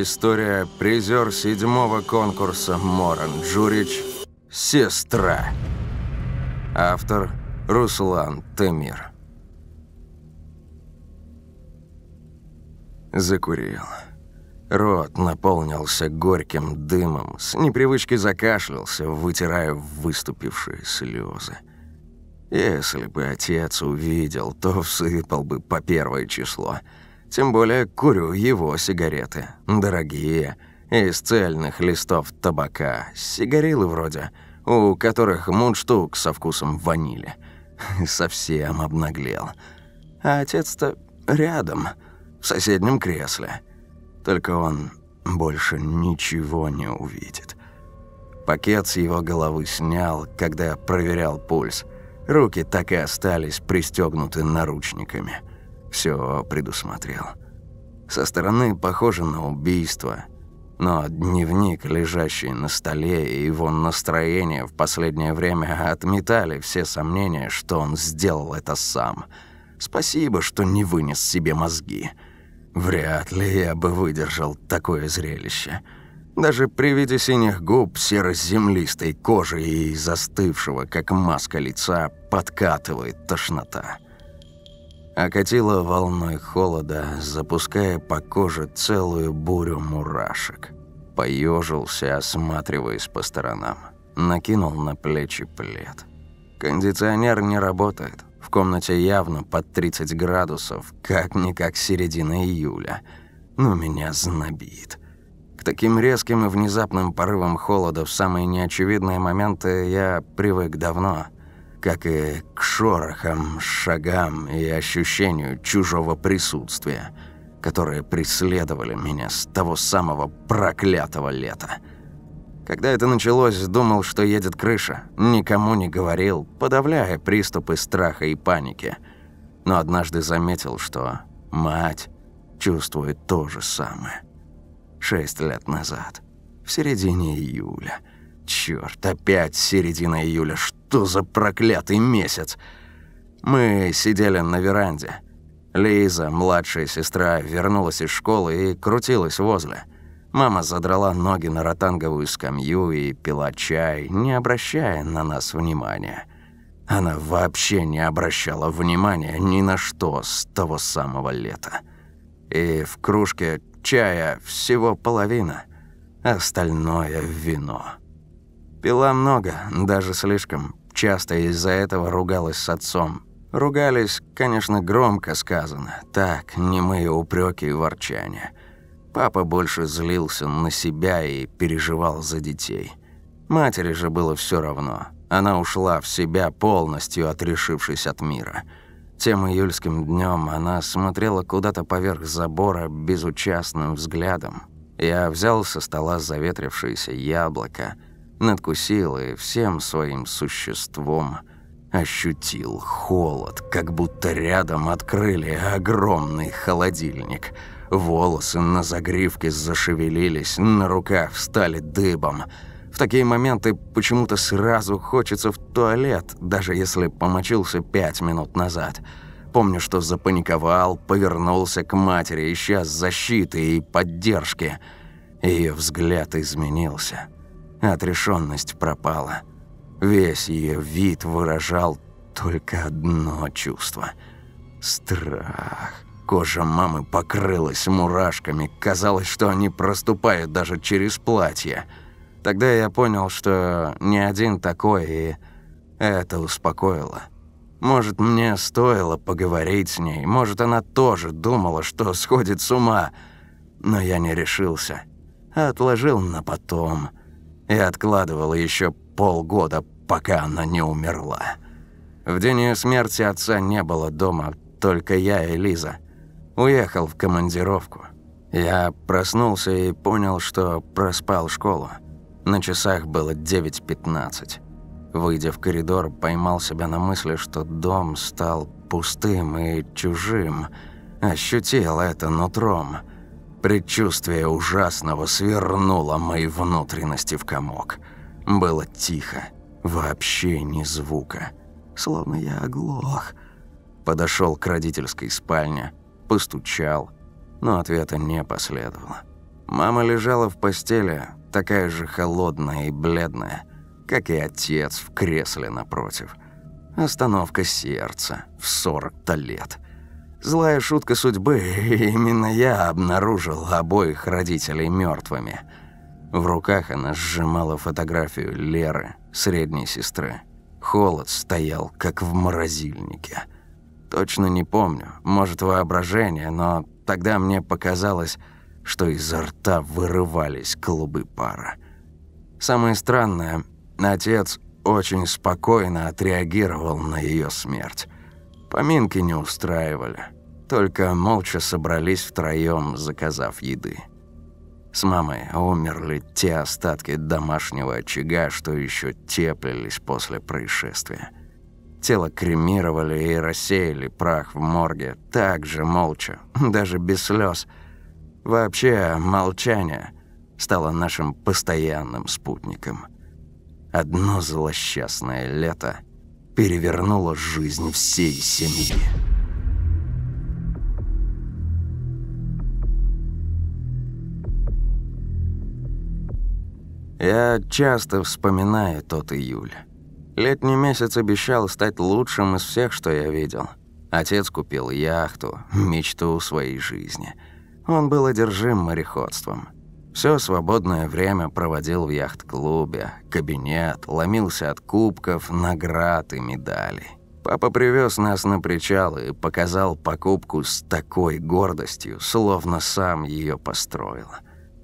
История призер седьмого конкурса Моран Джурич «Сестра». Автор Руслан Темир. Закурил. Рот наполнился горьким дымом, с непривычки закашлялся, вытирая выступившие слезы. Если бы отец увидел, то всыпал бы по первое число – тем более курю его сигареты. Дорогие, из цельных листов табака. Сигарилы вроде, у которых мундштук со вкусом ванили. Совсем обнаглел. А отец-то рядом, в соседнем кресле. Только он больше ничего не увидит. Пакет с его головы снял, когда проверял пульс. Руки так и остались пристегнуты наручниками все предусмотрел. Со стороны похоже на убийство, но дневник, лежащий на столе, и его настроение в последнее время отметали все сомнения, что он сделал это сам. Спасибо, что не вынес себе мозги. Вряд ли я бы выдержал такое зрелище. Даже при виде синих губ, серо-землистой кожи и застывшего, как маска лица, подкатывает тошнота окатило волной холода, запуская по коже целую бурю мурашек. Поежился, осматриваясь по сторонам. Накинул на плечи плед. Кондиционер не работает. В комнате явно под 30 градусов, как-никак середина июля. Но меня знобит. К таким резким и внезапным порывам холода в самые неочевидные моменты я привык давно – как и к шорохам, шагам и ощущению чужого присутствия, которые преследовали меня с того самого проклятого лета. Когда это началось, думал, что едет крыша, никому не говорил, подавляя приступы страха и паники. Но однажды заметил, что мать чувствует то же самое. Шесть лет назад, в середине июля – Черт, опять середина июля. Что за проклятый месяц? Мы сидели на веранде. Лиза, младшая сестра, вернулась из школы и крутилась возле. Мама задрала ноги на ротанговую скамью и пила чай, не обращая на нас внимания. Она вообще не обращала внимания ни на что с того самого лета. И в кружке чая всего половина, остальное – вино. Пила много, даже слишком. Часто из-за этого ругалась с отцом. Ругались, конечно, громко сказано. Так, немые упреки и ворчания. Папа больше злился на себя и переживал за детей. Матери же было все равно. Она ушла в себя, полностью отрешившись от мира. Тем июльским днем она смотрела куда-то поверх забора безучастным взглядом. Я взял со стола заветрившееся яблоко – надкусил и всем своим существом ощутил холод, как будто рядом открыли огромный холодильник. Волосы на загривке зашевелились, на руках встали дыбом. В такие моменты почему-то сразу хочется в туалет, даже если помочился пять минут назад. Помню, что запаниковал, повернулся к матери, ища защиты и поддержки. Ее взгляд изменился. Отрешенность пропала. Весь ее вид выражал только одно чувство – страх. Кожа мамы покрылась мурашками, казалось, что они проступают даже через платье. Тогда я понял, что не один такой, и это успокоило. Может, мне стоило поговорить с ней, может, она тоже думала, что сходит с ума, но я не решился. Отложил на потом – и откладывал еще полгода, пока она не умерла. В день ее смерти отца не было дома, только я и Лиза. Уехал в командировку. Я проснулся и понял, что проспал школу. На часах было 9.15. Выйдя в коридор, поймал себя на мысли, что дом стал пустым и чужим. Ощутил это нутром – Предчувствие ужасного свернуло мои внутренности в комок. Было тихо, вообще ни звука. Словно я оглох. Подошел к родительской спальне, постучал, но ответа не последовало. Мама лежала в постели, такая же холодная и бледная, как и отец в кресле напротив. Остановка сердца в 40-то лет. Злая шутка судьбы, именно я обнаружил обоих родителей мертвыми. В руках она сжимала фотографию Леры, средней сестры. Холод стоял, как в морозильнике. Точно не помню, может воображение, но тогда мне показалось, что изо рта вырывались клубы пара. Самое странное, отец очень спокойно отреагировал на ее смерть. Поминки не устраивали, только молча собрались втроем, заказав еды. С мамой умерли те остатки домашнего очага, что еще теплились после происшествия. Тело кремировали и рассеяли прах в морге, так же молча, даже без слез. Вообще, молчание стало нашим постоянным спутником. Одно злосчастное лето перевернуло жизнь всей семьи. Я часто вспоминаю тот июль. Летний месяц обещал стать лучшим из всех, что я видел. Отец купил яхту, мечту своей жизни. Он был одержим мореходством. Все свободное время проводил в яхт-клубе, кабинет, ломился от кубков, наград и медалей. Папа привез нас на причал и показал покупку с такой гордостью, словно сам ее построил.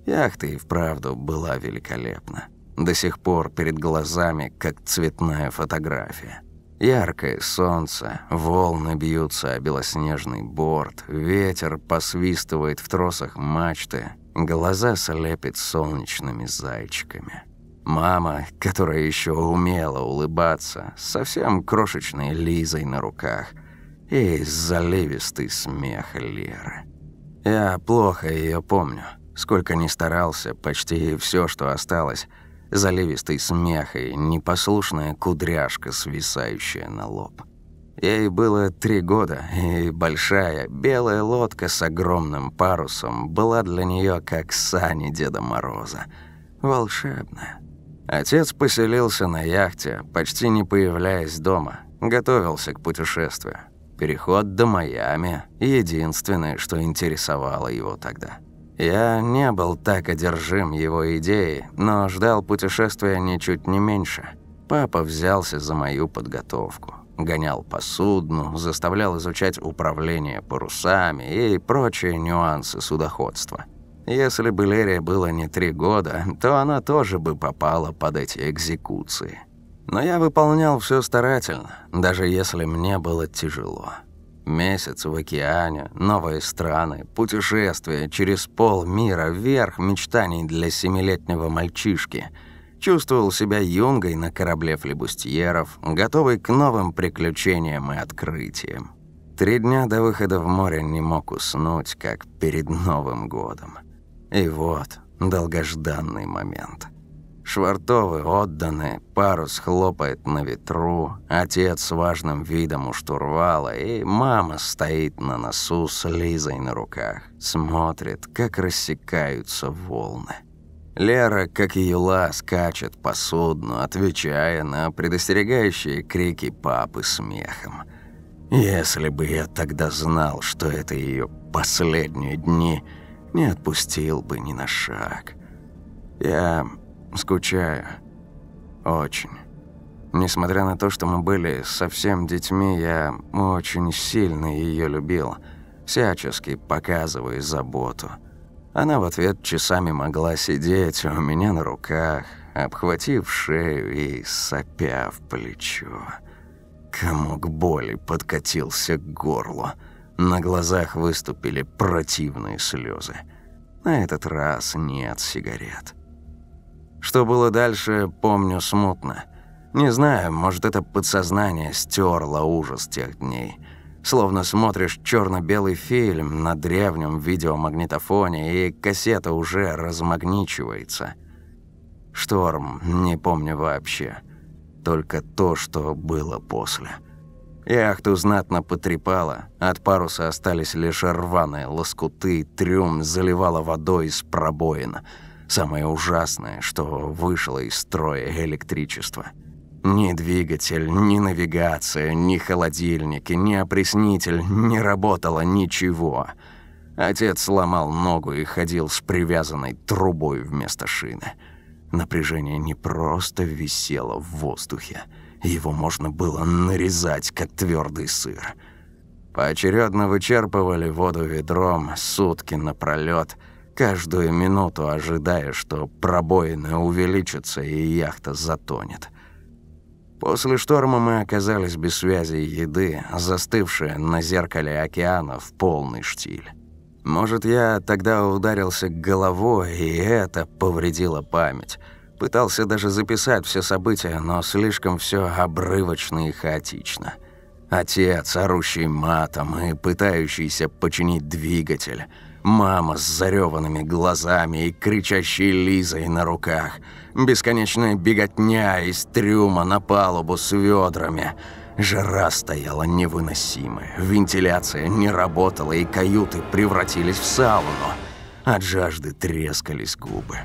Яхта и вправду была великолепна. До сих пор перед глазами, как цветная фотография. Яркое солнце, волны бьются о белоснежный борт, ветер посвистывает в тросах мачты, глаза слепит солнечными зайчиками. Мама, которая еще умела улыбаться, совсем крошечной Лизой на руках, и заливистый смех Леры. Я плохо ее помню. Сколько ни старался, почти все, что осталось, заливистый смех и непослушная кудряшка, свисающая на лоб. Ей было три года, и большая белая лодка с огромным парусом была для нее как сани Деда Мороза. Волшебная. Отец поселился на яхте, почти не появляясь дома, готовился к путешествию. Переход до Майами – единственное, что интересовало его тогда – я не был так одержим его идеей, но ждал путешествия ничуть не меньше. Папа взялся за мою подготовку. Гонял по судну, заставлял изучать управление парусами и прочие нюансы судоходства. Если бы Лерия было не три года, то она тоже бы попала под эти экзекуции. Но я выполнял все старательно, даже если мне было тяжело. Месяц в океане, новые страны, путешествия через пол мира вверх мечтаний для семилетнего мальчишки. Чувствовал себя юнгой на корабле флебустьеров, готовый к новым приключениям и открытиям. Три дня до выхода в море не мог уснуть, как перед Новым годом. И вот долгожданный момент – Швартовы отданы, парус хлопает на ветру, отец с важным видом у штурвала, и мама стоит на носу с Лизой на руках, смотрит, как рассекаются волны. Лера, как юла, скачет по судну, отвечая на предостерегающие крики папы смехом. Если бы я тогда знал, что это ее последние дни, не отпустил бы ни на шаг. Я Скучаю. Очень. Несмотря на то, что мы были совсем детьми, я очень сильно ее любил, всячески показывая заботу. Она в ответ часами могла сидеть у меня на руках, обхватив шею и сопя в плечо. Комок боли подкатился к горлу. На глазах выступили противные слезы. На этот раз нет сигарет. Что было дальше, помню смутно. Не знаю, может, это подсознание стерло ужас тех дней. Словно смотришь черно белый фильм на древнем видеомагнитофоне, и кассета уже размагничивается. Шторм, не помню вообще. Только то, что было после. Яхту знатно потрепало, от паруса остались лишь рваные лоскуты, трюм заливало водой из пробоина. Самое ужасное, что вышло из строя электричество. Ни двигатель, ни навигация, ни холодильники, ни опреснитель, не работало ничего. Отец сломал ногу и ходил с привязанной трубой вместо шины. Напряжение не просто висело в воздухе – его можно было нарезать, как твердый сыр. Поочередно вычерпывали воду ведром сутки напролёт, каждую минуту ожидая, что пробоины увеличатся и яхта затонет. После шторма мы оказались без связи и еды, застывшие на зеркале океана в полный штиль. Может, я тогда ударился головой, и это повредило память – Пытался даже записать все события, но слишком все обрывочно и хаотично. Отец, орущий матом и пытающийся починить двигатель. Мама с зареванными глазами и кричащей Лизой на руках. Бесконечная беготня из трюма на палубу с ведрами. Жара стояла невыносимая, вентиляция не работала и каюты превратились в сауну. От жажды трескались губы.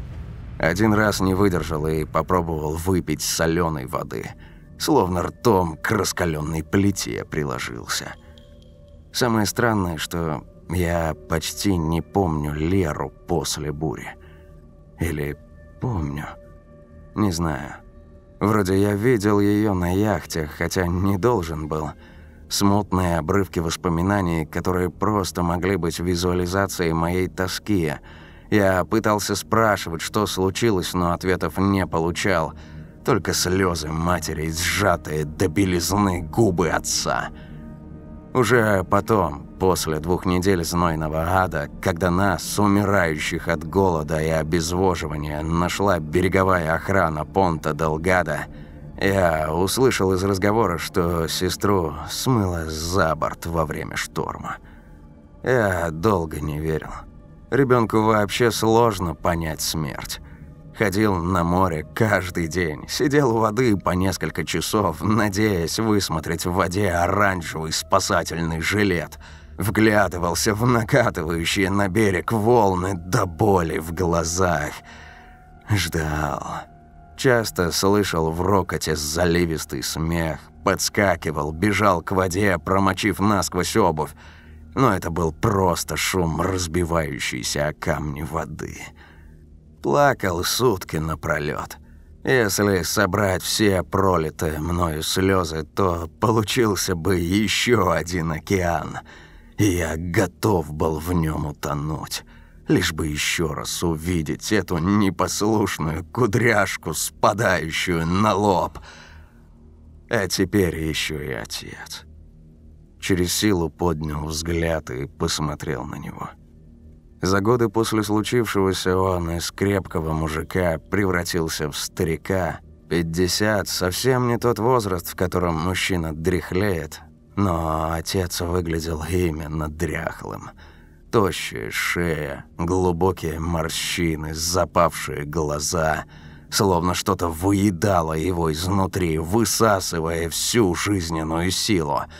Один раз не выдержал и попробовал выпить соленой воды, словно ртом к раскаленной плите приложился. Самое странное, что я почти не помню Леру после бури. Или помню. Не знаю. Вроде я видел ее на яхте, хотя не должен был. Смутные обрывки воспоминаний, которые просто могли быть визуализацией моей тоски – я пытался спрашивать, что случилось, но ответов не получал. Только слезы матери, сжатые до белизны губы отца. Уже потом, после двух недель знойного ада, когда нас, умирающих от голода и обезвоживания, нашла береговая охрана Понта Делгада, я услышал из разговора, что сестру смыло за борт во время шторма. Я долго не верил. Ребенку вообще сложно понять смерть. Ходил на море каждый день, сидел у воды по несколько часов, надеясь высмотреть в воде оранжевый спасательный жилет. Вглядывался в накатывающие на берег волны до боли в глазах. Ждал. Часто слышал в рокоте заливистый смех, подскакивал, бежал к воде, промочив насквозь обувь но это был просто шум разбивающейся о камни воды. Плакал сутки напролёт. Если собрать все пролитые мною слезы, то получился бы еще один океан, я готов был в нем утонуть, лишь бы еще раз увидеть эту непослушную кудряшку, спадающую на лоб. А теперь еще и отец через силу поднял взгляд и посмотрел на него. За годы после случившегося он из крепкого мужика превратился в старика. 50 – совсем не тот возраст, в котором мужчина дряхлеет, но отец выглядел именно дряхлым. Тощая шея, глубокие морщины, запавшие глаза – словно что-то выедало его изнутри, высасывая всю жизненную силу –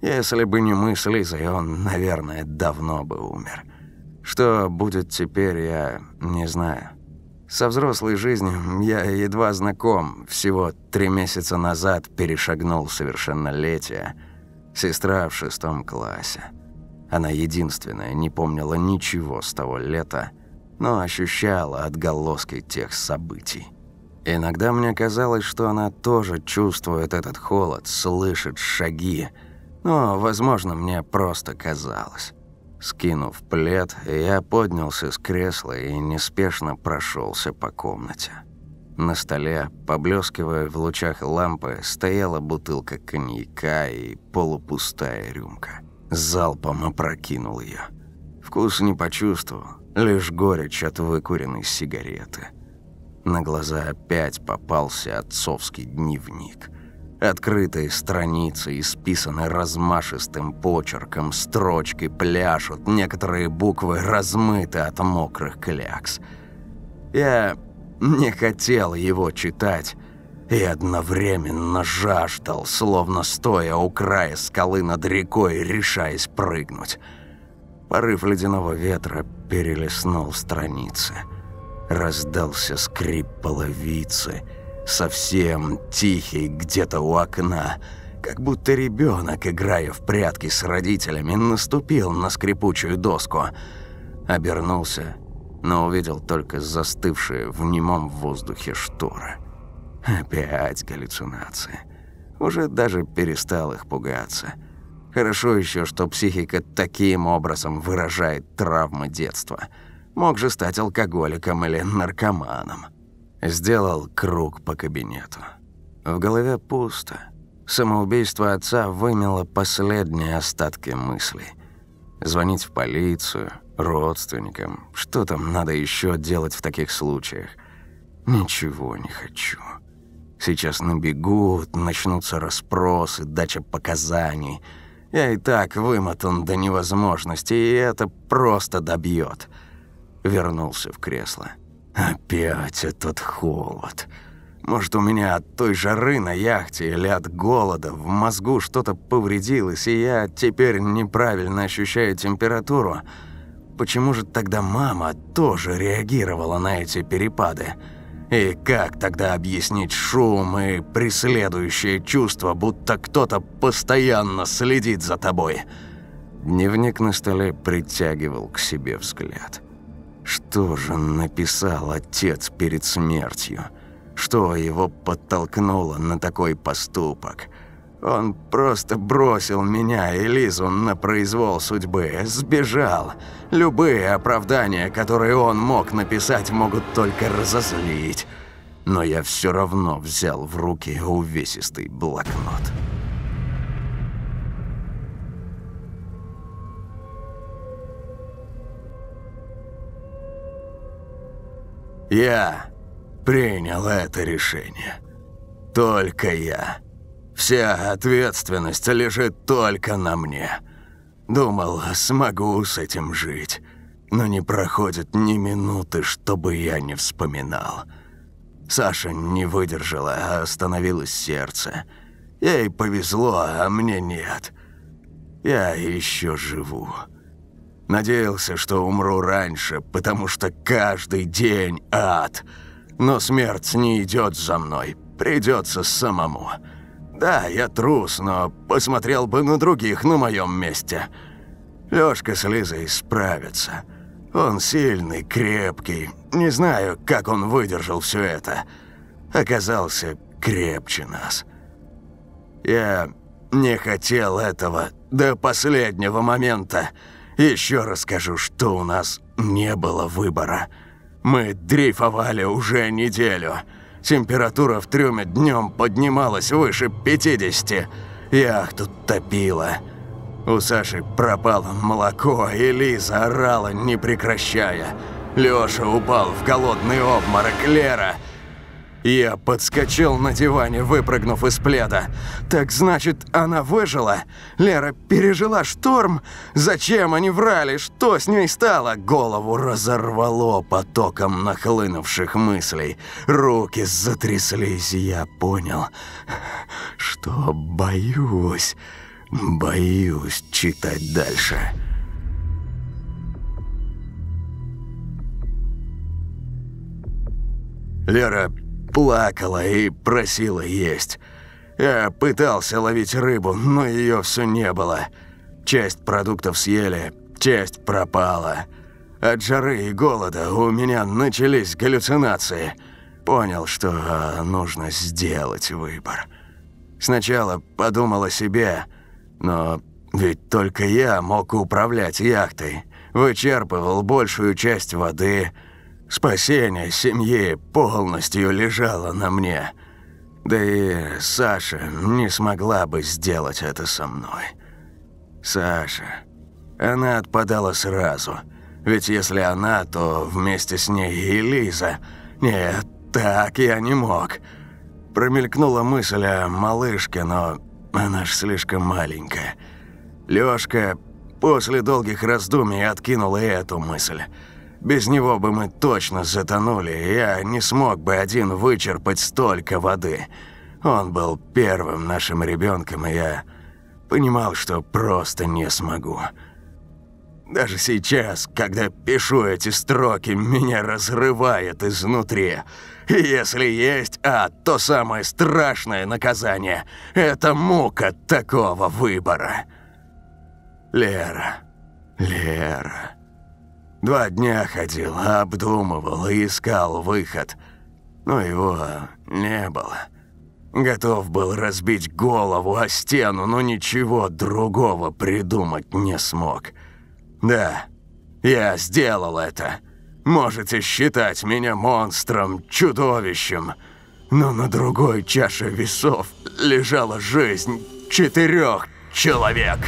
если бы не мы с Лизой, он, наверное, давно бы умер. Что будет теперь, я не знаю. Со взрослой жизнью я едва знаком. Всего три месяца назад перешагнул совершеннолетие. Сестра в шестом классе. Она единственная не помнила ничего с того лета, но ощущала отголоски тех событий. Иногда мне казалось, что она тоже чувствует этот холод, слышит шаги, но, возможно, мне просто казалось. Скинув плед, я поднялся с кресла и неспешно прошелся по комнате. На столе, поблескивая в лучах лампы, стояла бутылка коньяка и полупустая рюмка. Залпом опрокинул ее. Вкус не почувствовал, лишь горечь от выкуренной сигареты. На глаза опять попался отцовский дневник – Открытые страницы, исписаны размашистым почерком, строчки пляшут, некоторые буквы размыты от мокрых клякс. Я не хотел его читать, и одновременно жаждал, словно стоя у края скалы над рекой, решаясь прыгнуть. Порыв ледяного ветра перелистнул страницы. Раздался скрип половицы, совсем тихий где-то у окна, как будто ребенок, играя в прятки с родителями, наступил на скрипучую доску. Обернулся, но увидел только застывшие в немом воздухе шторы. Опять галлюцинации. Уже даже перестал их пугаться. Хорошо еще, что психика таким образом выражает травмы детства. Мог же стать алкоголиком или наркоманом. Сделал круг по кабинету. В голове пусто. Самоубийство отца вымело последние остатки мыслей. Звонить в полицию, родственникам. Что там надо еще делать в таких случаях? Ничего не хочу. Сейчас набегут, начнутся расспросы, дача показаний – я и так вымотан до невозможности, и это просто добьет. Вернулся в кресло. Опять этот холод. Может, у меня от той жары на яхте или от голода в мозгу что-то повредилось, и я теперь неправильно ощущаю температуру? Почему же тогда мама тоже реагировала на эти перепады? И как тогда объяснить шум и преследующее чувство, будто кто-то постоянно следит за тобой? Дневник на столе притягивал к себе взгляд. Что же написал отец перед смертью? Что его подтолкнуло на такой поступок? Он просто бросил меня и Лизу на произвол судьбы, сбежал. Любые оправдания, которые он мог написать, могут только разозлить. Но я все равно взял в руки увесистый блокнот. Я принял это решение. Только я. Вся ответственность лежит только на мне. Думал, смогу с этим жить, но не проходит ни минуты, чтобы я не вспоминал. Саша не выдержала, а остановилось сердце. Ей повезло, а мне нет. Я еще живу. Надеялся, что умру раньше, потому что каждый день ад. Но смерть не идет за мной, придется самому. Да, я трус, но посмотрел бы на других на моем месте. Лёшка с Лизой справится. Он сильный, крепкий. Не знаю, как он выдержал все это. Оказался крепче нас. Я не хотел этого до последнего момента. Еще расскажу, что у нас не было выбора. Мы дрейфовали уже неделю. Температура в трюме днем поднималась выше 50. Яхту топило. У Саши пропало молоко, и Лиза орала, не прекращая. Лёша упал в голодный обморок Лера – я подскочил на диване, выпрыгнув из пледа. Так значит, она выжила? Лера пережила шторм? Зачем они врали? Что с ней стало? Голову разорвало потоком нахлынувших мыслей. Руки затряслись, я понял, что боюсь, боюсь читать дальше. Лера Плакала и просила есть. Я пытался ловить рыбу, но ее все не было. Часть продуктов съели, часть пропала. От жары и голода у меня начались галлюцинации. Понял, что а, нужно сделать выбор. Сначала подумал о себе, но ведь только я мог управлять яхтой. Вычерпывал большую часть воды – Спасение семьи полностью лежало на мне. Да и Саша не смогла бы сделать это со мной. Саша. Она отпадала сразу. Ведь если она, то вместе с ней и Лиза. Нет, так я не мог. Промелькнула мысль о малышке, но она ж слишком маленькая. Лёшка после долгих раздумий откинул и эту мысль. Без него бы мы точно затонули, я не смог бы один вычерпать столько воды. Он был первым нашим ребенком, и я понимал, что просто не смогу. Даже сейчас, когда пишу эти строки, меня разрывает изнутри. И если есть ад, то самое страшное наказание – это мука такого выбора. Лера, Лера. Два дня ходил, обдумывал и искал выход, но его не было. Готов был разбить голову о стену, но ничего другого придумать не смог. Да, я сделал это. Можете считать меня монстром, чудовищем, но на другой чаше весов лежала жизнь четырех человек.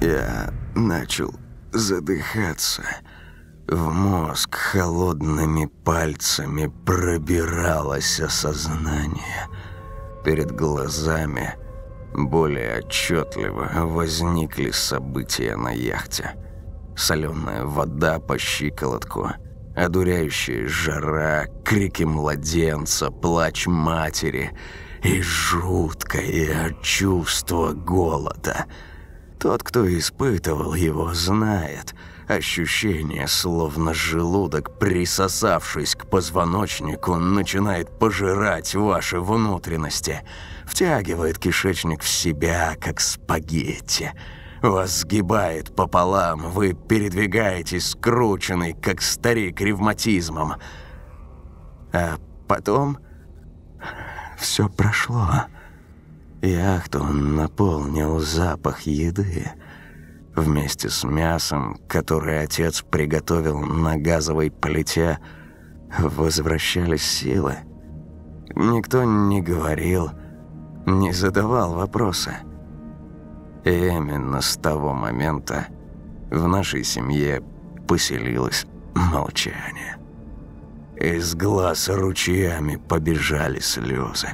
Я начал задыхаться. В мозг холодными пальцами пробиралось осознание. Перед глазами более отчетливо возникли события на яхте. Соленая вода по щиколотку, одуряющая жара, крики младенца, плач матери и жуткое чувство голода. Тот, кто испытывал его, знает – Ощущение, словно желудок, присосавшись к позвоночнику, начинает пожирать ваши внутренности. Втягивает кишечник в себя, как спагетти. Вас сгибает пополам, вы передвигаетесь скрученный, как старик ревматизмом. А потом все прошло. Яхту наполнил запах еды – Вместе с мясом, которое отец приготовил на газовой плите, возвращались силы. Никто не говорил, не задавал вопросы. И именно с того момента в нашей семье поселилось молчание. Из глаз ручьями побежали слезы.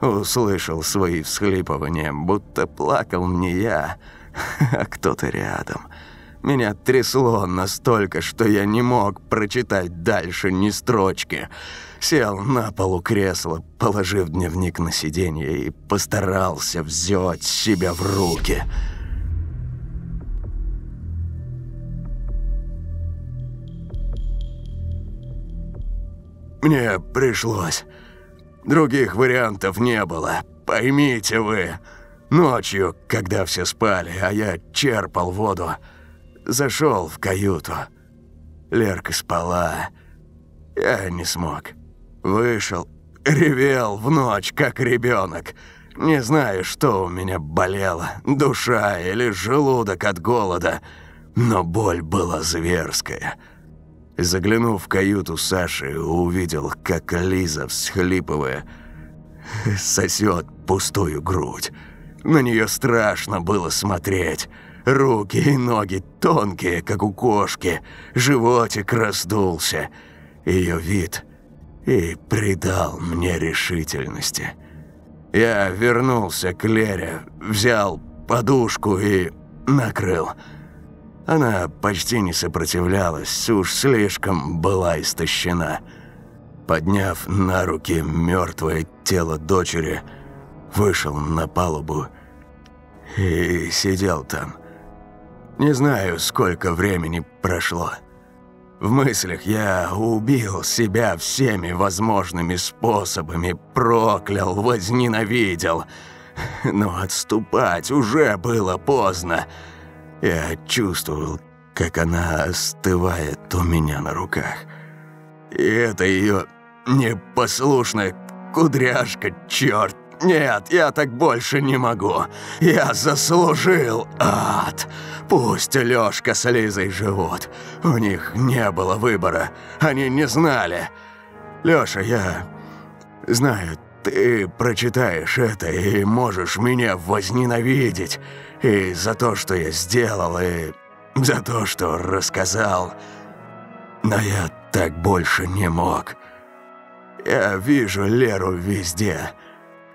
Услышал свои всхлипывания, будто плакал не я, а кто-то рядом. Меня трясло настолько, что я не мог прочитать дальше ни строчки. Сел на полу кресла, положив дневник на сиденье и постарался взять себя в руки. Мне пришлось. Других вариантов не было. Поймите вы. Ночью, когда все спали, а я черпал воду, зашел в каюту. Лерка спала. Я не смог. Вышел, ревел в ночь, как ребенок. Не знаю, что у меня болело, душа или желудок от голода, но боль была зверская. Заглянув в каюту Саши, увидел, как Лиза, всхлипывая, сосет пустую грудь. На нее страшно было смотреть. Руки и ноги тонкие, как у кошки. Животик раздулся. Ее вид и придал мне решительности. Я вернулся к Лере, взял подушку и накрыл. Она почти не сопротивлялась, уж слишком была истощена. Подняв на руки мертвое тело дочери, вышел на палубу и сидел там. Не знаю, сколько времени прошло. В мыслях я убил себя всеми возможными способами, проклял, возненавидел. Но отступать уже было поздно. Я чувствовал, как она остывает у меня на руках. И это ее непослушная кудряшка, черт нет, я так больше не могу. Я заслужил ад. Пусть Лёшка с Лизой живут. У них не было выбора. Они не знали. Лёша, я знаю, ты прочитаешь это и можешь меня возненавидеть. И за то, что я сделал, и за то, что рассказал. Но я так больше не мог. Я вижу Леру везде.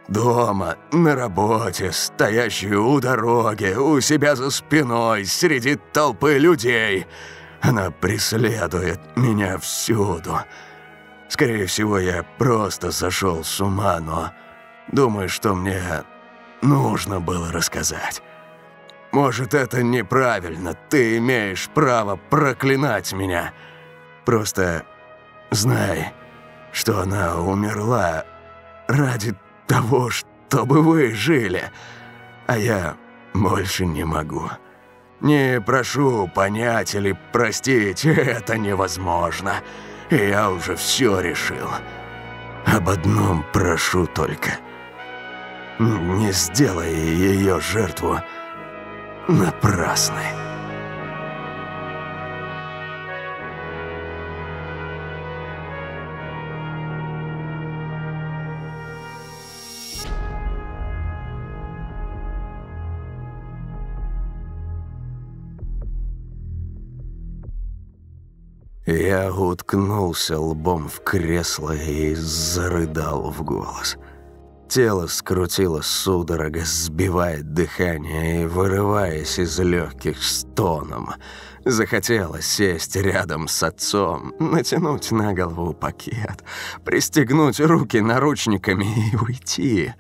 Дома, на работе, стоящую у дороги, у себя за спиной, среди толпы людей. Она преследует меня всюду. Скорее всего, я просто сошел с ума, но думаю, что мне нужно было рассказать. Может, это неправильно, ты имеешь право проклинать меня. Просто знай, что она умерла ради того, чтобы вы жили, а я больше не могу. Не прошу понять или простить, это невозможно. Я уже все решил. Об одном прошу только. Не сделай ее жертву напрасной. Я уткнулся лбом в кресло и зарыдал в голос. Тело скрутило судорога, сбивая дыхание и вырываясь из легких стоном. Захотелось сесть рядом с отцом, натянуть на голову пакет, пристегнуть руки наручниками и уйти.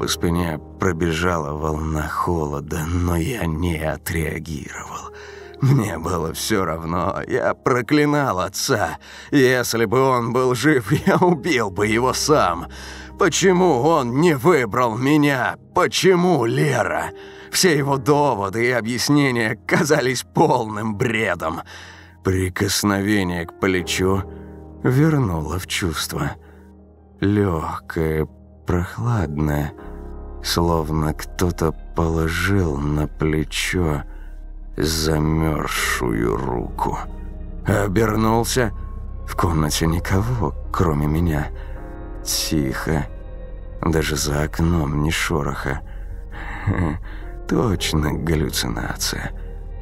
По спине пробежала волна холода, но я не отреагировал. Мне было все равно, я проклинал отца. Если бы он был жив, я убил бы его сам. Почему он не выбрал меня? Почему Лера? Все его доводы и объяснения казались полным бредом. Прикосновение к плечу вернуло в чувство. Легкое, прохладное, словно кто-то положил на плечо замерзшую руку. Обернулся. В комнате никого, кроме меня. Тихо. Даже за окном ни шороха. Точно галлюцинация.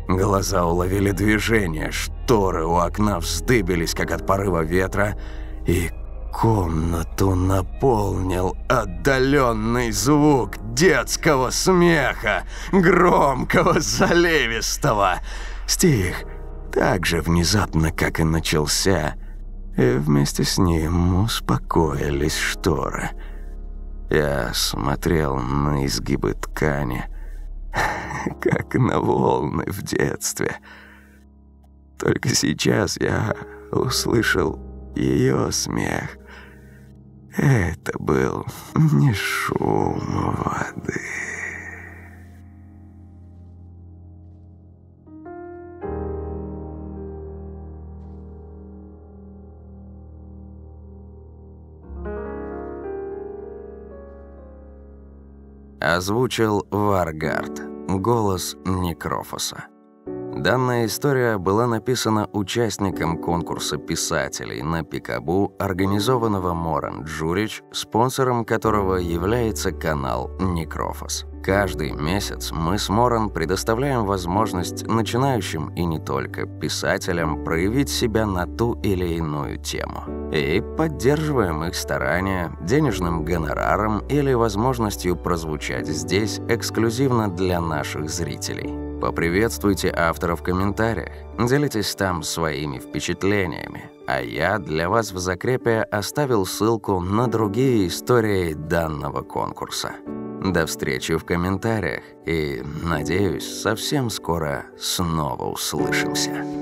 Глаза уловили движение, шторы у окна вздыбились, как от порыва ветра, и комнату наполнил отдаленный звук детского смеха, громкого, заливистого. Стих так же внезапно, как и начался, и вместе с ним успокоились шторы. Я смотрел на изгибы ткани, как на волны в детстве. Только сейчас я услышал ее смех. Это был не шум воды. Озвучил Варгард. Голос Некрофоса. Данная история была написана участником конкурса писателей на Пикабу, организованного Моран Джурич, спонсором которого является канал Некрофос. Каждый месяц мы с Моран предоставляем возможность начинающим и не только писателям проявить себя на ту или иную тему. И поддерживаем их старания денежным гонораром или возможностью прозвучать здесь эксклюзивно для наших зрителей. Поприветствуйте автора в комментариях, делитесь там своими впечатлениями, а я для вас в закрепе оставил ссылку на другие истории данного конкурса. До встречи в комментариях и, надеюсь, совсем скоро снова услышимся.